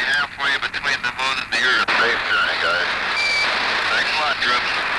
halfway between the moon and the earth. Safe journey, guys. Thanks a lot, Drew.